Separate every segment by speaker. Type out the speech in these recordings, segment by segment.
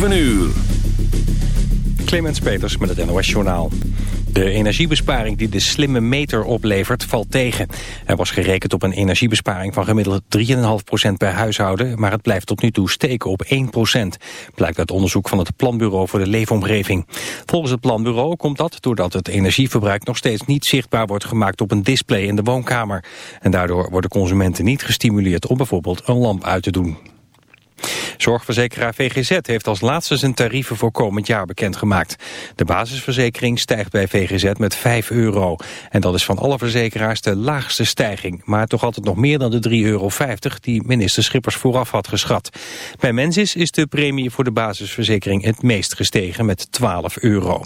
Speaker 1: 7 uur.
Speaker 2: Clemens Peters met het NOS Journaal. De energiebesparing die de slimme meter oplevert valt tegen. Er was gerekend op een energiebesparing van gemiddeld 3,5% per huishouden... maar het blijft tot nu toe steken op 1%. Blijkt uit onderzoek van het Planbureau voor de Leefomgeving. Volgens het Planbureau komt dat doordat het energieverbruik... nog steeds niet zichtbaar wordt gemaakt op een display in de woonkamer. En daardoor worden consumenten niet gestimuleerd om bijvoorbeeld een lamp uit te doen. Zorgverzekeraar VGZ heeft als laatste zijn tarieven voor komend jaar bekendgemaakt. De basisverzekering stijgt bij VGZ met 5 euro. En dat is van alle verzekeraars de laagste stijging. Maar toch altijd nog meer dan de 3,50 euro die minister Schippers vooraf had geschat. Bij Mensis is de premie voor de basisverzekering het meest gestegen met 12 euro.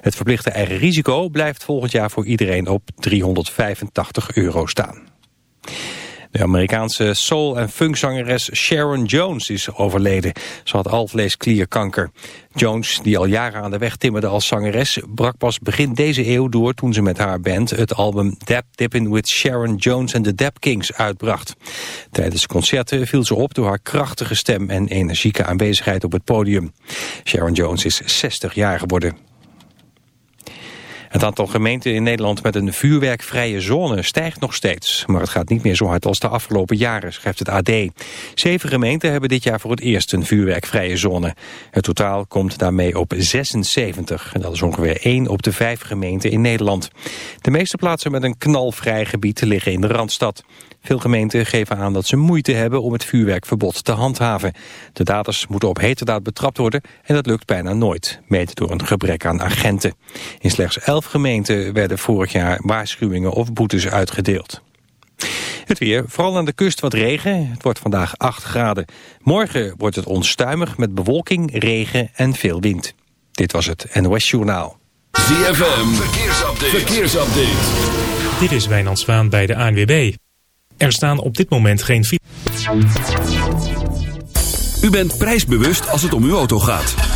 Speaker 2: Het verplichte eigen risico blijft volgend jaar voor iedereen op 385 euro staan. De Amerikaanse soul- en funkzangeres Sharon Jones is overleden. Ze had alvleesklierkanker. Jones, die al jaren aan de weg timmerde als zangeres... brak pas begin deze eeuw door toen ze met haar band... het album Dap Dippin' with Sharon Jones and the Dap Kings uitbracht. Tijdens concerten viel ze op door haar krachtige stem... en energieke aanwezigheid op het podium. Sharon Jones is 60 jaar geworden. Het aantal gemeenten in Nederland met een vuurwerkvrije zone stijgt nog steeds. Maar het gaat niet meer zo hard als de afgelopen jaren, schrijft het AD. Zeven gemeenten hebben dit jaar voor het eerst een vuurwerkvrije zone. Het totaal komt daarmee op 76. En dat is ongeveer 1 op de vijf gemeenten in Nederland. De meeste plaatsen met een knalvrij gebied liggen in de Randstad. Veel gemeenten geven aan dat ze moeite hebben om het vuurwerkverbod te handhaven. De daders moeten op heterdaad betrapt worden en dat lukt bijna nooit, mede door een gebrek aan agenten. In slechts gemeenten werden vorig jaar waarschuwingen of boetes uitgedeeld. Het weer, vooral aan de kust wat regen. Het wordt vandaag 8 graden. Morgen wordt het onstuimig met bewolking, regen en veel wind. Dit was het NOS Journaal.
Speaker 1: ZFM, verkeersupdate. verkeersupdate.
Speaker 3: Dit is Wijnand Zwaan bij de ANWB. Er staan op dit moment geen...
Speaker 1: U bent prijsbewust als het om uw auto gaat.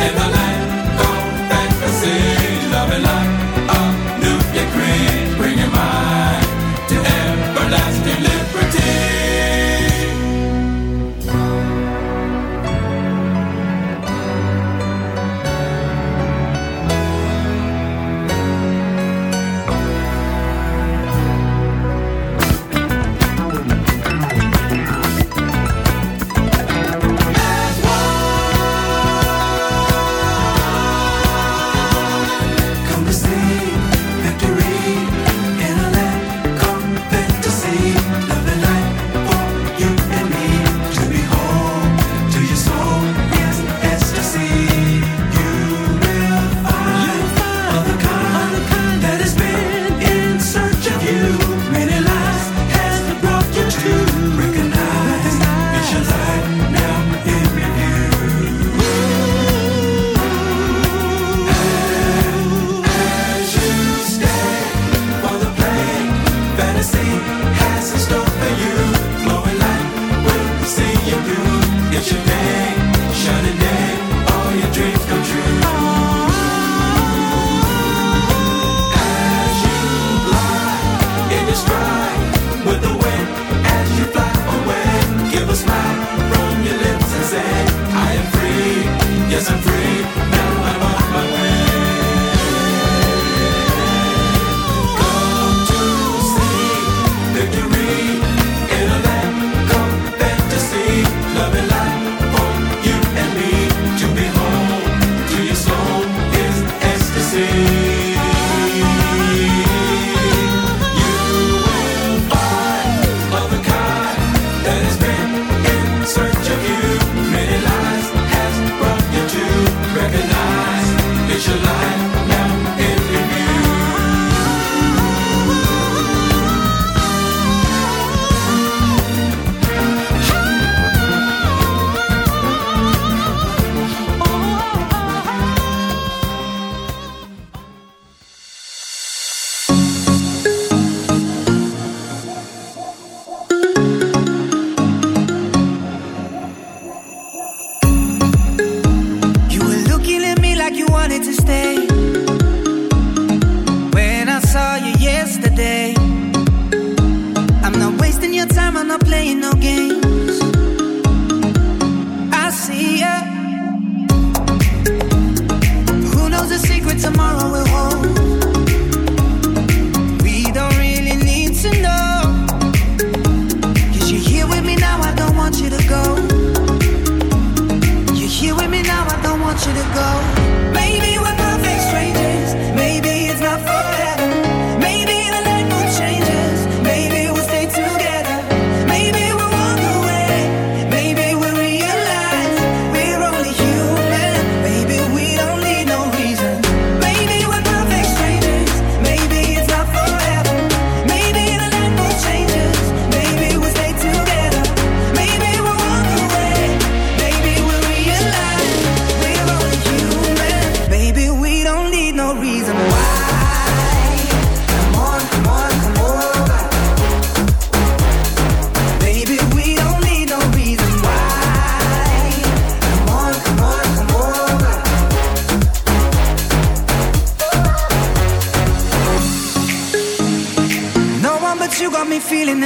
Speaker 4: and the land.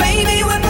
Speaker 4: baby,
Speaker 5: we're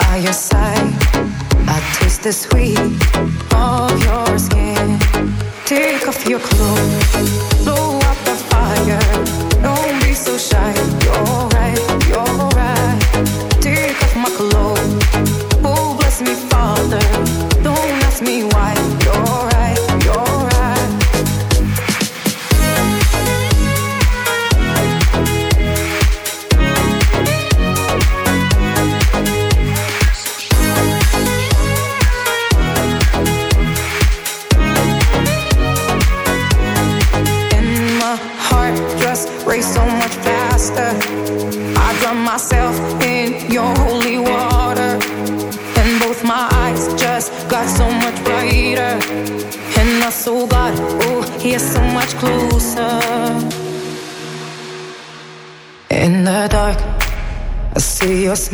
Speaker 6: by your side. I taste the sweet of your skin. Take off your clothes, blow up the fire.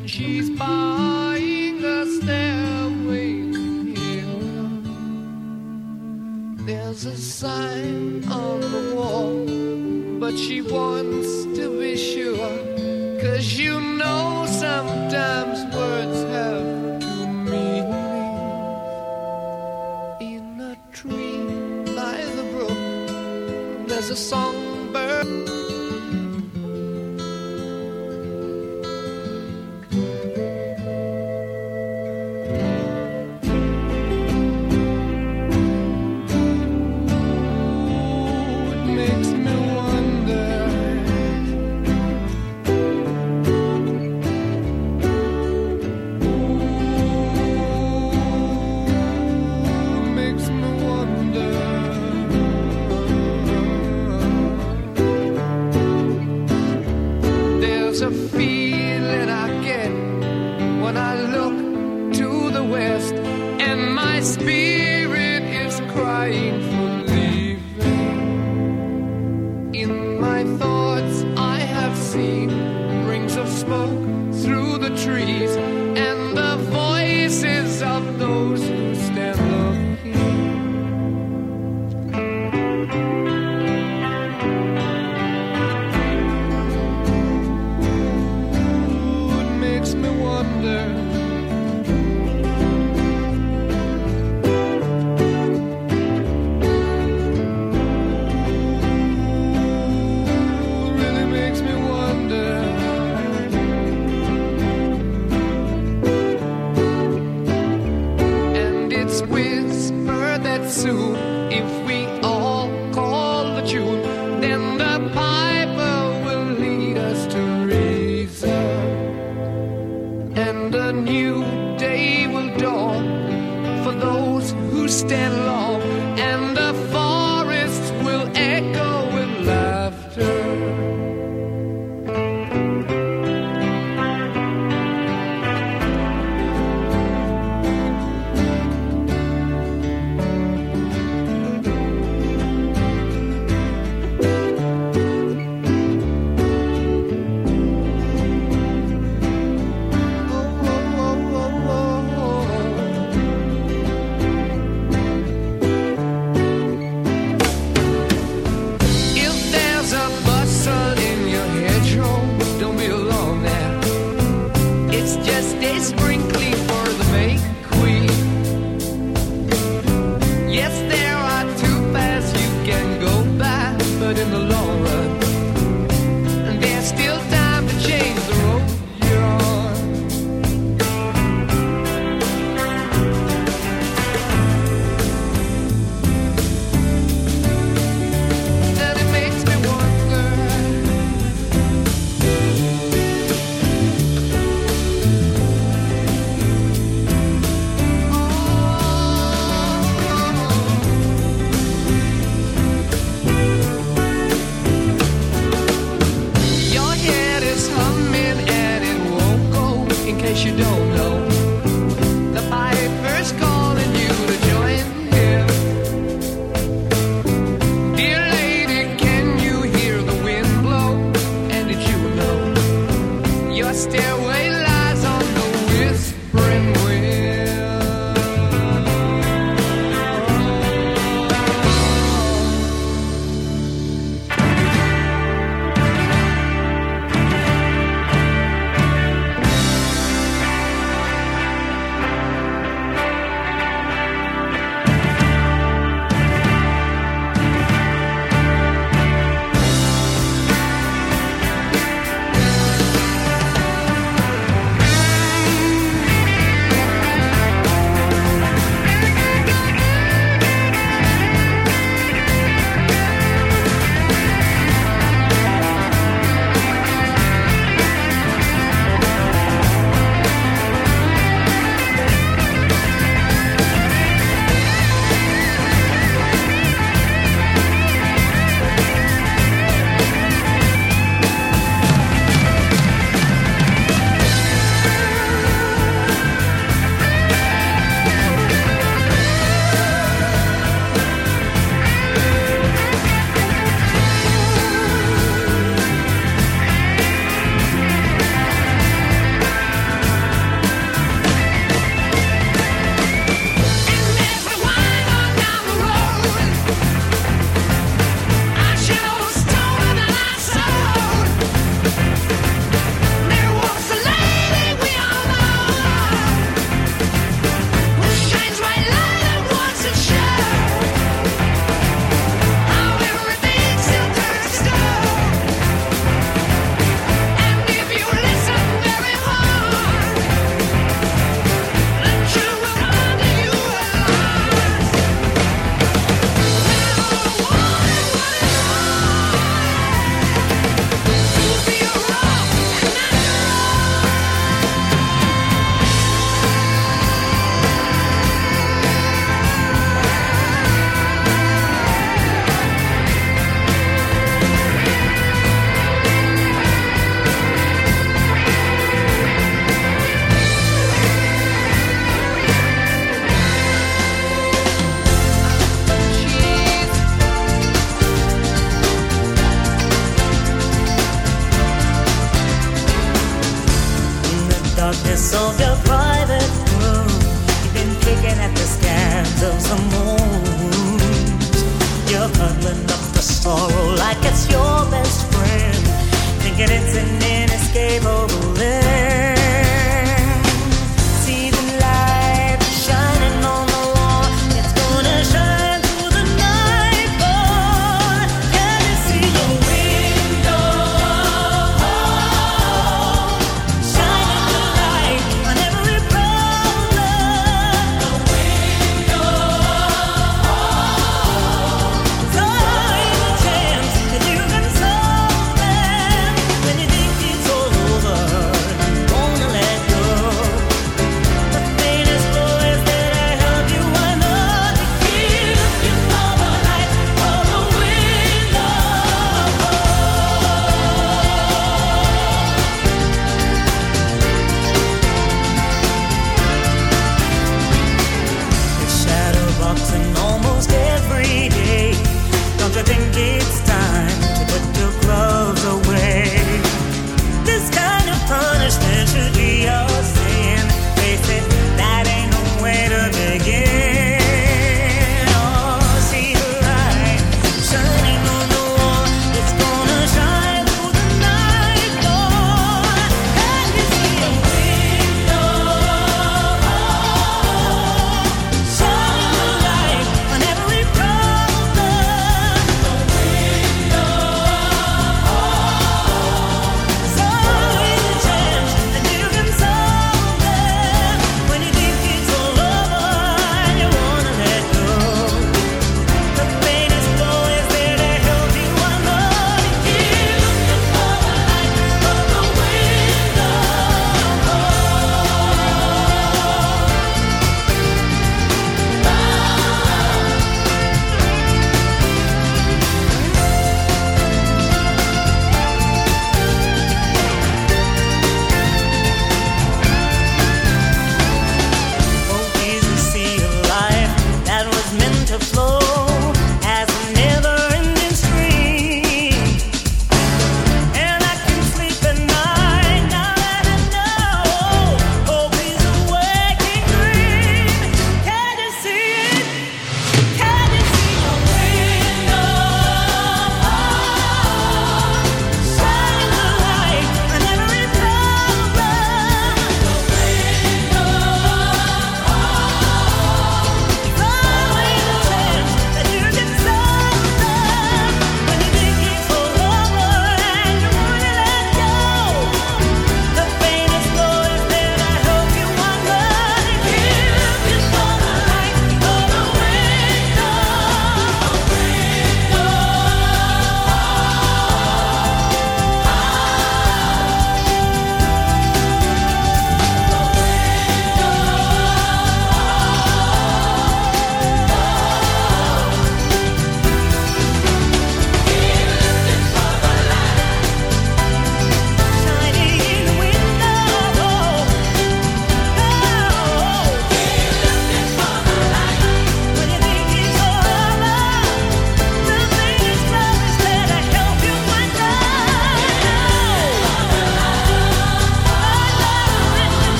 Speaker 7: and she's buying a stairway to heaven. There's a sign on the wall, but she wants to be sure. Cause you know sometimes words have two meanings. In a tree by the brook, there's a songbird. Stand
Speaker 8: stairway.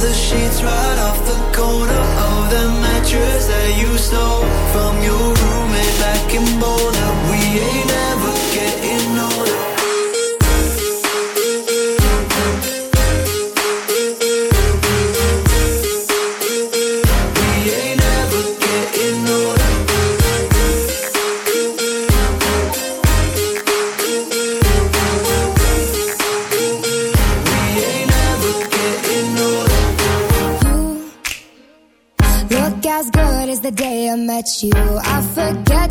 Speaker 4: the sheets right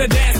Speaker 9: the
Speaker 10: dance